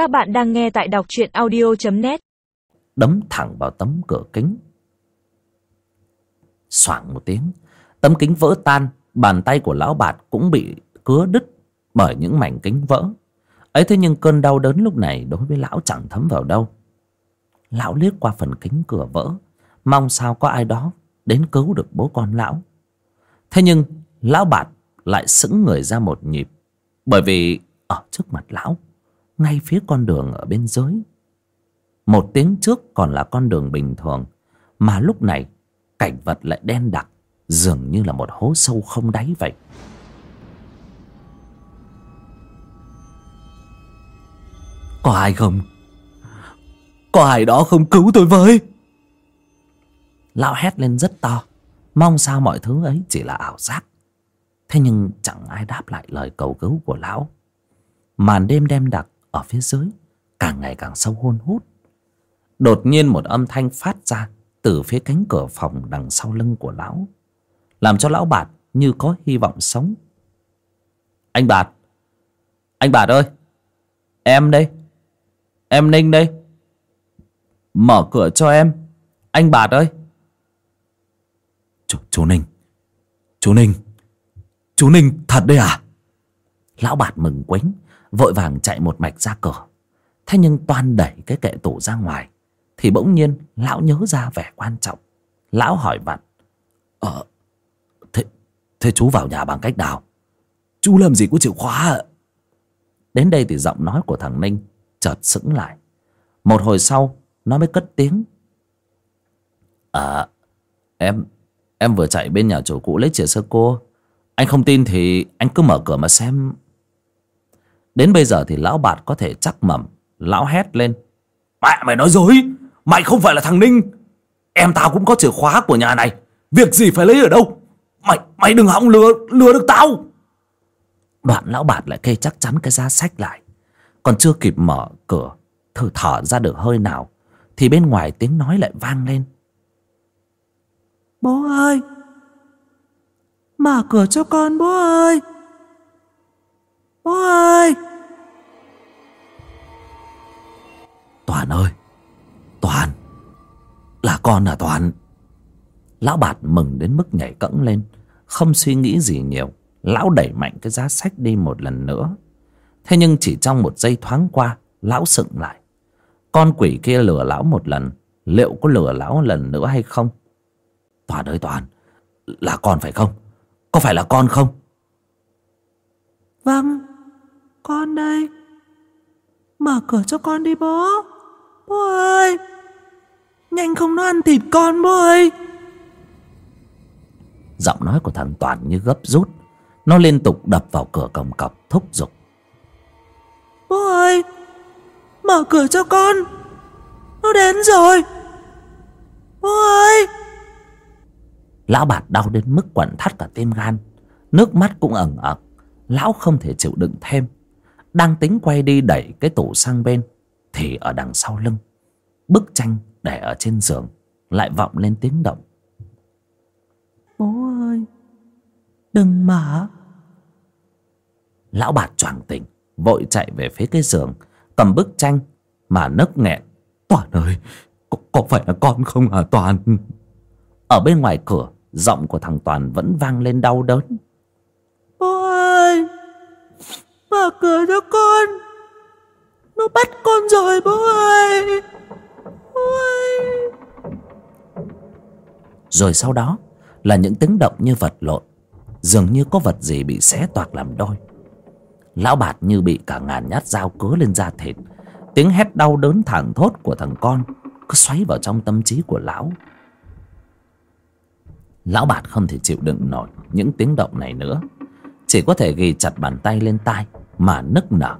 Các bạn đang nghe tại đọc truyện audio.net Đấm thẳng vào tấm cửa kính. Xoảng một tiếng, Tấm kính vỡ tan, Bàn tay của lão bạt cũng bị cứa đứt Bởi những mảnh kính vỡ. Ấy thế nhưng cơn đau đớn lúc này Đối với lão chẳng thấm vào đâu. Lão liếc qua phần kính cửa vỡ, Mong sao có ai đó Đến cứu được bố con lão. Thế nhưng, lão bạt lại sững người ra một nhịp, Bởi vì ở trước mặt lão ngay phía con đường ở bên dưới. Một tiếng trước còn là con đường bình thường, mà lúc này, cảnh vật lại đen đặc, dường như là một hố sâu không đáy vậy. Có ai không? Có ai đó không cứu tôi với? Lão hét lên rất to, mong sao mọi thứ ấy chỉ là ảo giác. Thế nhưng chẳng ai đáp lại lời cầu cứu của lão. Màn đêm đen đặc ở phía dưới càng ngày càng sâu hôn hút. Đột nhiên một âm thanh phát ra từ phía cánh cửa phòng đằng sau lưng của lão làm cho lão bạt như có hy vọng sống. Anh bạt! Anh bạt ơi! Em đây! Em ninh đây! Mở cửa cho em! Anh bạt ơi! Chú, chú ninh! Chú ninh! Chú ninh thật đấy à? Lão bạt mừng quính vội vàng chạy một mạch ra cửa. Thế nhưng toan đẩy cái kệ tủ ra ngoài thì bỗng nhiên lão nhớ ra vẻ quan trọng. Lão hỏi vặn ờ thế, thế chú vào nhà bằng cách nào? Chú làm gì có chìa khóa đến đây thì giọng nói của thằng ninh chợt sững lại. Một hồi sau nó mới cất tiếng. À em em vừa chạy bên nhà chủ cũ lấy chìa sơ cô. Anh không tin thì anh cứ mở cửa mà xem. Đến bây giờ thì lão bạt có thể chắc mẩm, Lão hét lên. Mẹ, mày nói dối. Mày không phải là thằng Ninh. Em tao cũng có chìa khóa của nhà này. Việc gì phải lấy ở đâu? Mày mày đừng hỏng lừa lừa được tao. Đoạn lão bạt lại kê chắc chắn cái giá sách lại. Còn chưa kịp mở cửa, Thử thở ra được hơi nào, Thì bên ngoài tiếng nói lại vang lên. Bố ơi! Mở cửa cho con, bố ơi! Bố ơi! Toàn ơi! Toàn! Là con à Toàn? Lão bạt mừng đến mức nhảy cẫng lên Không suy nghĩ gì nhiều. Lão đẩy mạnh cái giá sách đi một lần nữa. Thế nhưng chỉ trong một giây thoáng qua Lão sững lại. Con quỷ kia lừa lão một lần Liệu có lừa lão lần nữa hay không? Toàn ơi Toàn! Là con phải không? Có phải là con không? Vâng Con đây. Mở cửa cho con đi bố. Bố ơi Nhanh không nó ăn thịt con bố ơi. Giọng nói của thằng Toàn như gấp rút. Nó liên tục đập vào cửa cổng cọc thúc giục. Bố ơi Mở cửa cho con. Nó đến rồi. Bố ơi. Lão bạt đau đến mức quặn thắt cả tim gan. Nước mắt cũng ẩn ẩn Lão không thể chịu đựng thêm Đang tính quay đi đẩy cái tủ sang bên Thì ở đằng sau lưng Bức tranh để ở trên giường Lại vọng lên tiếng động. Bố ơi Đừng mở. Lão bạt choàng tỉnh Vội chạy về phía cái giường Cầm bức tranh mà nấc nghẹn. Toàn ơi có, có phải là con không hả Toàn? Ở bên ngoài cửa Giọng của thằng Toàn vẫn vang lên đau đớn Bố ơi Mở cửa cho con. Nó bắt con rồi, bố ơi. Bố ơi. Rồi sau đó Là những tiếng động như vật lộn. Dường như có vật gì bị xé toạc làm đôi. Lão bạt như bị cả ngàn nhát dao cứa lên da thịt. Tiếng hét đau đớn thảng thốt của thằng con Cứ xoáy vào trong tâm trí của lão. Lão bạt không thể chịu đựng nổi những tiếng động này nữa. Chỉ có thể ghi chặt bàn tay lên tai. Mà nức nở.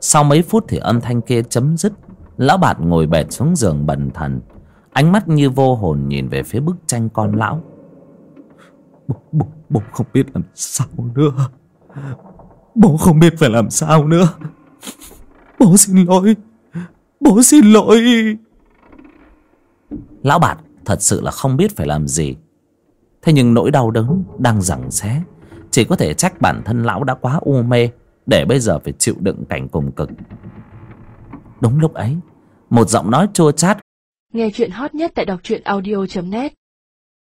Sau mấy phút thì âm thanh kia chấm dứt Lão bạt ngồi bệt xuống giường bần thần. Ánh mắt như vô hồn nhìn về phía bức tranh con lão. Bố, bố, bố không biết làm sao nữa. Bố không biết phải làm sao nữa. Bố xin lỗi. Bố xin lỗi. Lão bạt thật sự là không biết phải làm gì. Thế nhưng nỗi đau đớn đang giằng xé Chỉ có thể trách bản thân lão đã quá u mê để bây giờ phải chịu đựng cảnh cùng cực. Đúng lúc ấy, một giọng nói chua chát. Nghe chuyện hot nhất tại đọc truyện audio.net